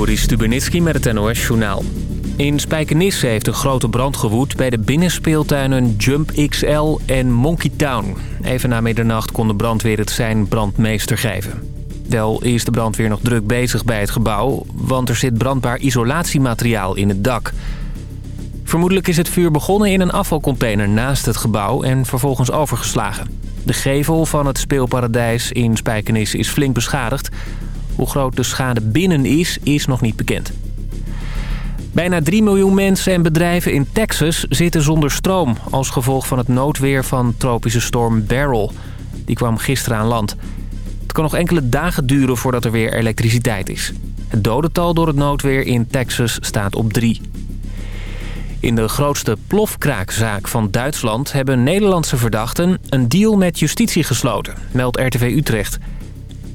Joris Stubenitski met het NOS-journaal. In Spijkenisse heeft een grote brand gewoed bij de binnenspeeltuinen Jump XL en Monkey Town. Even na middernacht kon de brandweer het zijn brandmeester geven. Wel is de brandweer nog druk bezig bij het gebouw... want er zit brandbaar isolatiemateriaal in het dak. Vermoedelijk is het vuur begonnen in een afvalcontainer naast het gebouw... en vervolgens overgeslagen. De gevel van het speelparadijs in Spijkenisse is flink beschadigd... Hoe groot de schade binnen is, is nog niet bekend. Bijna 3 miljoen mensen en bedrijven in Texas zitten zonder stroom... als gevolg van het noodweer van tropische storm Beryl. Die kwam gisteren aan land. Het kan nog enkele dagen duren voordat er weer elektriciteit is. Het dodental door het noodweer in Texas staat op 3. In de grootste plofkraakzaak van Duitsland hebben Nederlandse verdachten... een deal met justitie gesloten, meldt RTV Utrecht...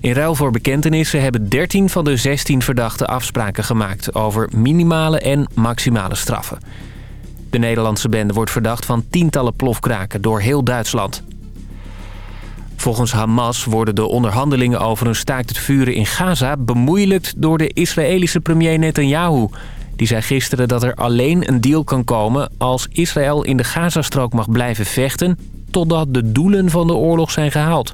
In ruil voor bekentenissen hebben 13 van de 16 verdachten afspraken gemaakt... over minimale en maximale straffen. De Nederlandse bende wordt verdacht van tientallen plofkraken door heel Duitsland. Volgens Hamas worden de onderhandelingen over een staakt het vuren in Gaza... bemoeilijkt door de Israëlische premier Netanyahu. Die zei gisteren dat er alleen een deal kan komen... als Israël in de Gazastrook mag blijven vechten... totdat de doelen van de oorlog zijn gehaald.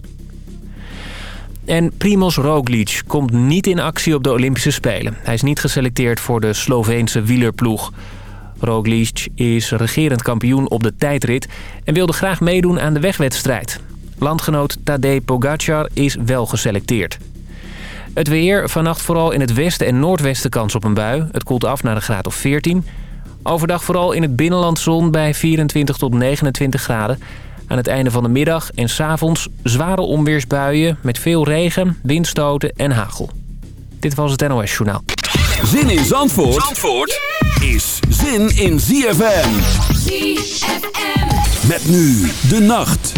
En Primoz Roglic komt niet in actie op de Olympische Spelen. Hij is niet geselecteerd voor de Sloveense wielerploeg. Roglic is regerend kampioen op de tijdrit... en wilde graag meedoen aan de wegwedstrijd. Landgenoot Tadej Pogacar is wel geselecteerd. Het weer, vannacht vooral in het westen en noordwesten kans op een bui. Het koelt af naar een graad of 14. Overdag vooral in het binnenland zon bij 24 tot 29 graden. Aan het einde van de middag en s'avonds zware onweersbuien met veel regen, windstoten en hagel. Dit was het NOS Journaal. Zin in Zandvoort, Zandvoort is zin in ZFM. ZFM. Met nu de nacht.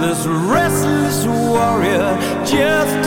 this restless warrior. Just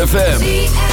ZFM.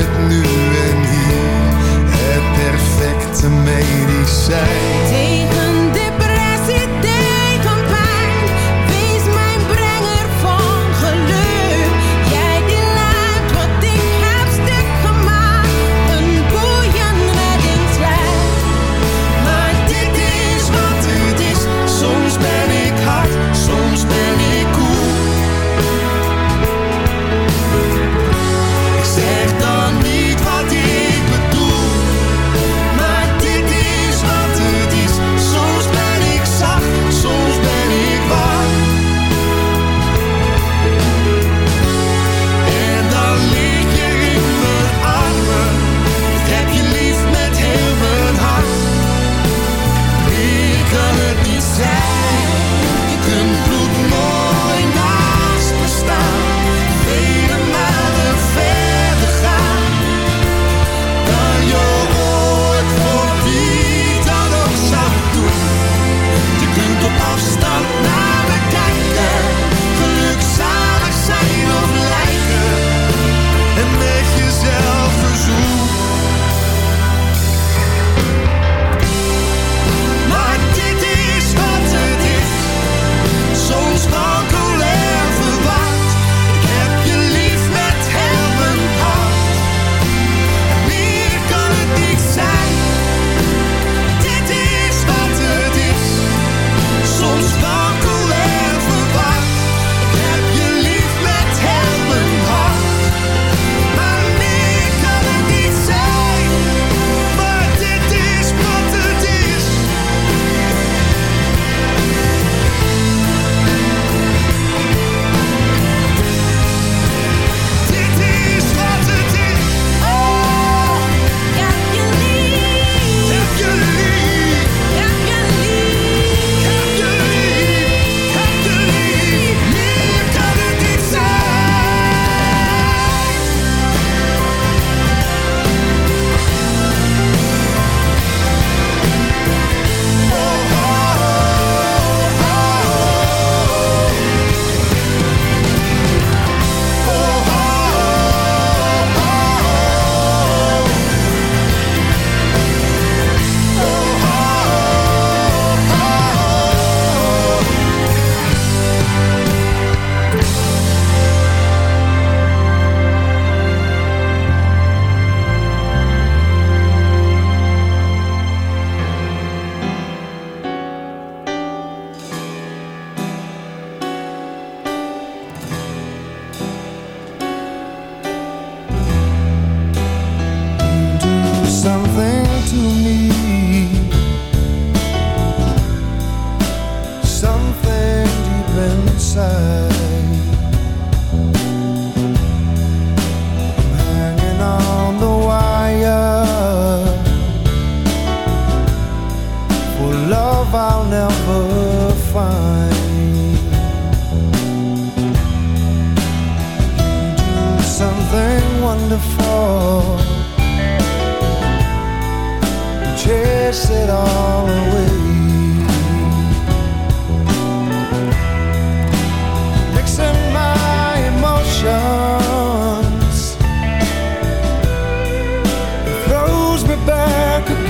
Het nu en hier. Het perfecte medicijn.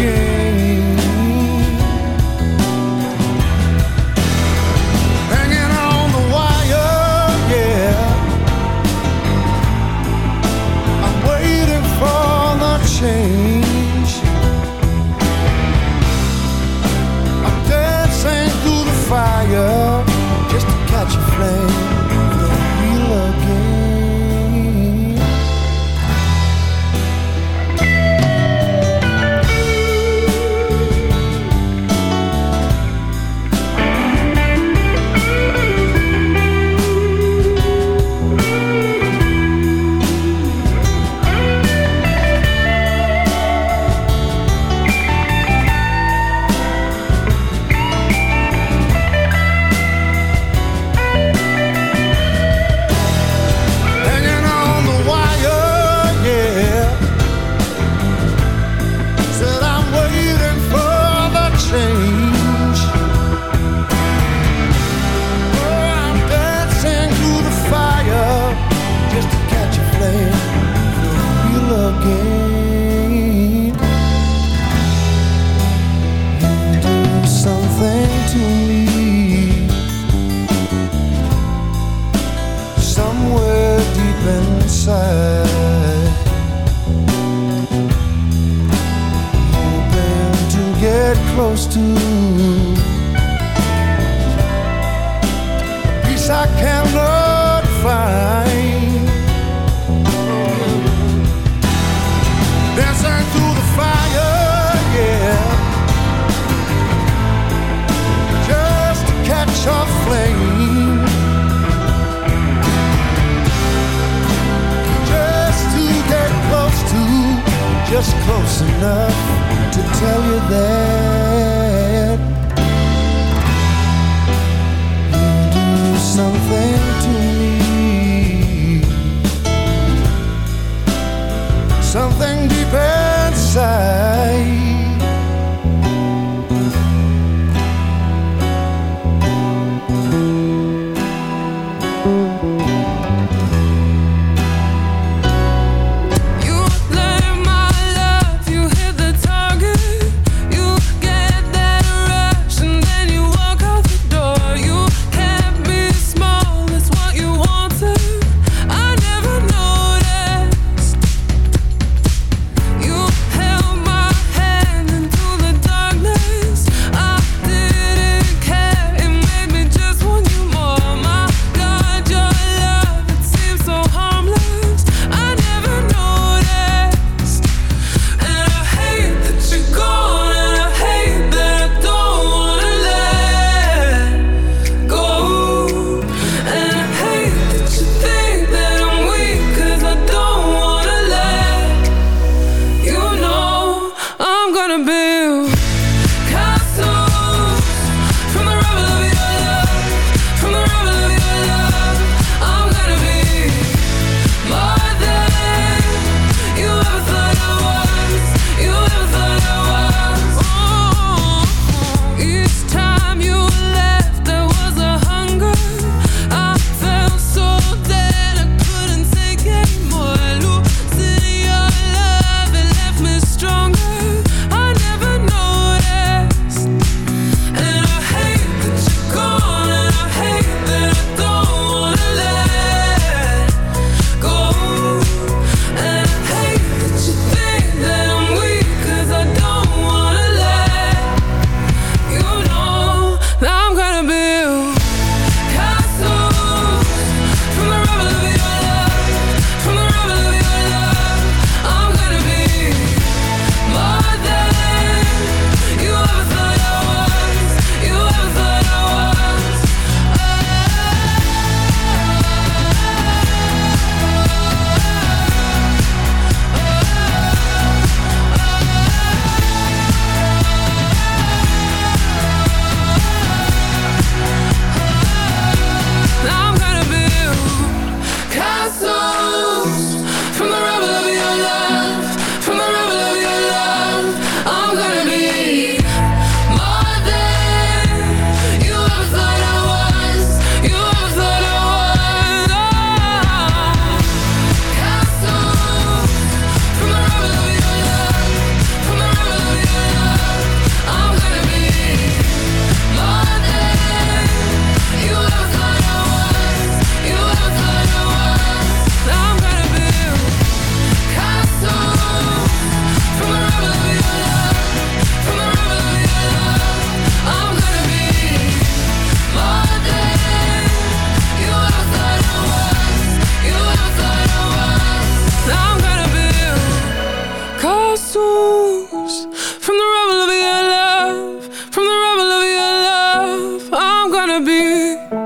again. flash of flame. Just to get close to Just close enough to tell you that plus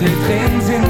Het heeft geen zin